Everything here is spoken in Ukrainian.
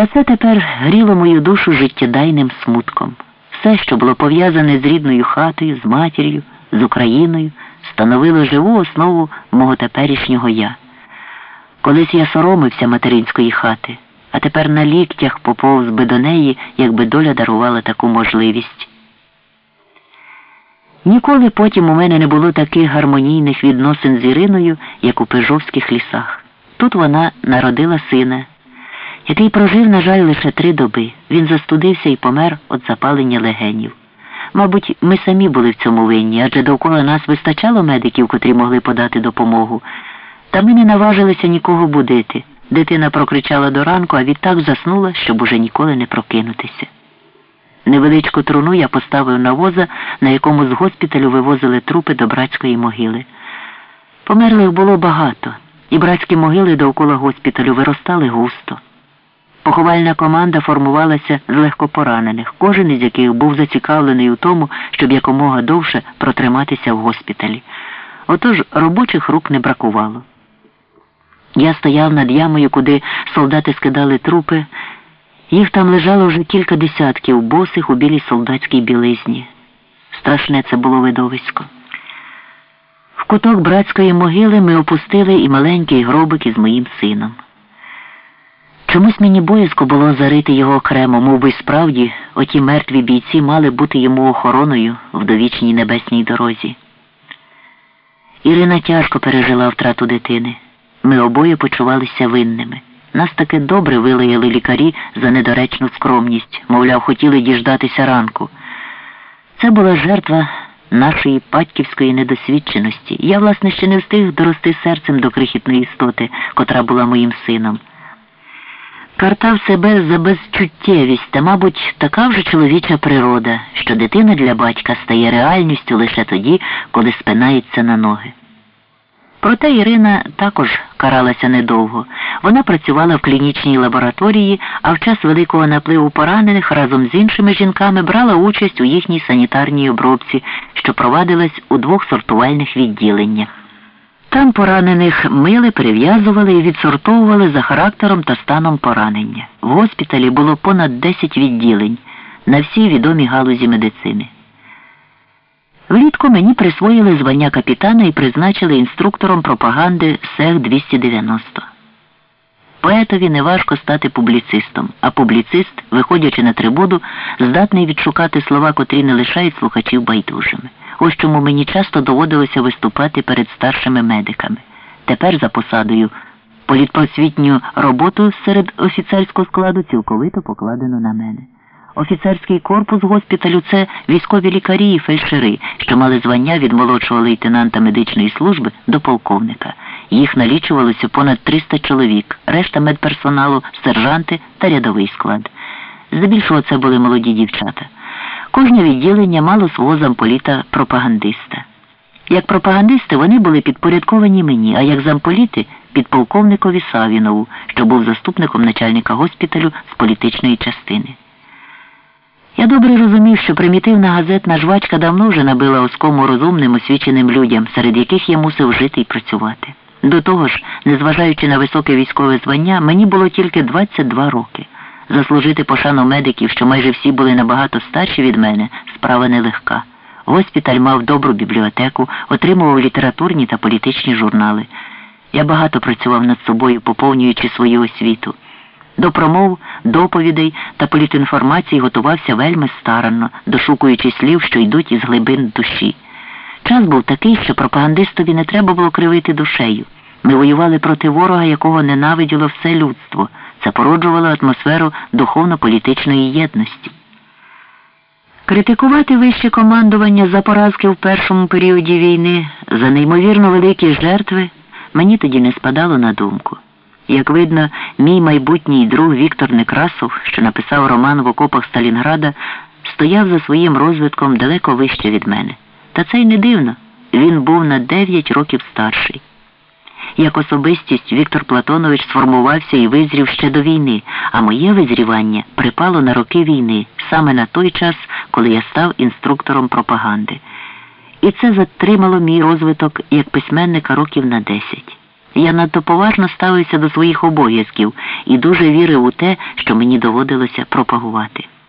Та це тепер гріло мою душу життєдайним смутком. Все, що було пов'язане з рідною хатою, з матір'ю, з Україною, становило живу основу мого теперішнього я. Колись я соромився материнської хати, а тепер на ліктях поповз би до неї, якби доля дарувала таку можливість. Ніколи потім у мене не було таких гармонійних відносин з Іриною, як у Пежовських лісах. Тут вона народила сина, який прожив, на жаль, лише три доби. Він застудився і помер від запалення легенів. Мабуть, ми самі були в цьому винні, адже довкола нас вистачало медиків, котрі могли подати допомогу. Та ми не наважилися нікого будити. Дитина прокричала до ранку, а відтак заснула, щоб уже ніколи не прокинутися. Невеличку труну я поставив на воза, на якому з госпіталю вивозили трупи до братської могили. Померлих було багато, і братські могили довкола госпіталю виростали густо. Поховальна команда формувалася з легкопоранених, кожен із яких був зацікавлений у тому, щоб якомога довше протриматися в госпіталі. Отож робочих рук не бракувало. Я стояв над ямою, куди солдати скидали трупи. Їх там лежало вже кілька десятків босих у білій солдатській білизні. Страшне це було видовисько. В куток братської могили ми опустили і маленький гробик із моїм сином. Чомусь мені боязко було зарити його окремо, мов би справді оті мертві бійці мали бути йому охороною в довічній небесній дорозі. Ірина тяжко пережила втрату дитини. Ми обоє почувалися винними. Нас таки добре вилаяли лікарі за недоречну скромність, мовляв, хотіли діждатися ранку. Це була жертва нашої батьківської недосвідченості. Я, власне, ще не встиг дорости серцем до крихітної істоти, котра була моїм сином. Картав себе за безчуттєвість та, мабуть, така вже чоловіча природа, що дитина для батька стає реальністю лише тоді, коли спинається на ноги. Проте Ірина також каралася недовго. Вона працювала в клінічній лабораторії, а в час великого напливу поранених разом з іншими жінками брала участь у їхній санітарній обробці, що провадилась у двох сортувальних відділеннях. Там поранених мили, перев'язували і відсортовували за характером та станом поранення. В госпіталі було понад 10 відділень на всій відомій галузі медицини. Влітку мені присвоїли звання капітана і призначили інструктором пропаганди СЕГ 290. Поетові неважко стати публіцистом, а публіцист, виходячи на трибуду, здатний відшукати слова, котрі не лишають слухачів байдужими. Ось чому мені часто доводилося виступати перед старшими медиками. Тепер за посадою політпросвітню роботу серед офіцерського складу цілковито покладено на мене. Офіцерський корпус госпіталю це військові лікарі і фельдшери, що мали звання від молодшого лейтенанта медичної служби до полковника. Їх налічувалося понад 300 чоловік, решта медперсоналу, сержанти та рядовий склад. Здебільшого це були молоді дівчата. Кожне відділення мало свого замполіта пропагандиста. Як пропагандисти вони були підпорядковані мені, а як замполіти підполковникові Савінову, що був заступником начальника госпіталю з політичної частини. Я добре розумів, що примітивна газетна жвачка давно вже набила оскому розумним освіченим людям, серед яких я мусив жити і працювати. До того ж, незважаючи на високе військове звання, мені було тільки 22 роки. Заслужити пошану медиків, що майже всі були набагато старші від мене, справа нелегка. Госпіталь мав добру бібліотеку, отримував літературні та політичні журнали. Я багато працював над собою, поповнюючи свою освіту. До промов, доповідей та політінформації готувався вельми старанно, дошукуючи слів, що йдуть із глибин душі. Час був такий, що пропагандистові не треба було кривити душею. Ми воювали проти ворога, якого ненавиділо все людство. Це породжувало атмосферу духовно-політичної єдності. Критикувати вище командування за поразки в першому періоді війни, за неймовірно великі жертви, мені тоді не спадало на думку. Як видно, мій майбутній друг Віктор Некрасов, що написав роман в окопах Сталінграда, стояв за своїм розвитком далеко вище від мене. Та це й не дивно. Він був на 9 років старший. Як особистість Віктор Платонович сформувався і визрів ще до війни, а моє визрівання припало на роки війни, саме на той час, коли я став інструктором пропаганди. І це затримало мій розвиток як письменника років на 10. Я надто поважно ставився до своїх обов'язків і дуже вірив у те, що мені доводилося пропагувати.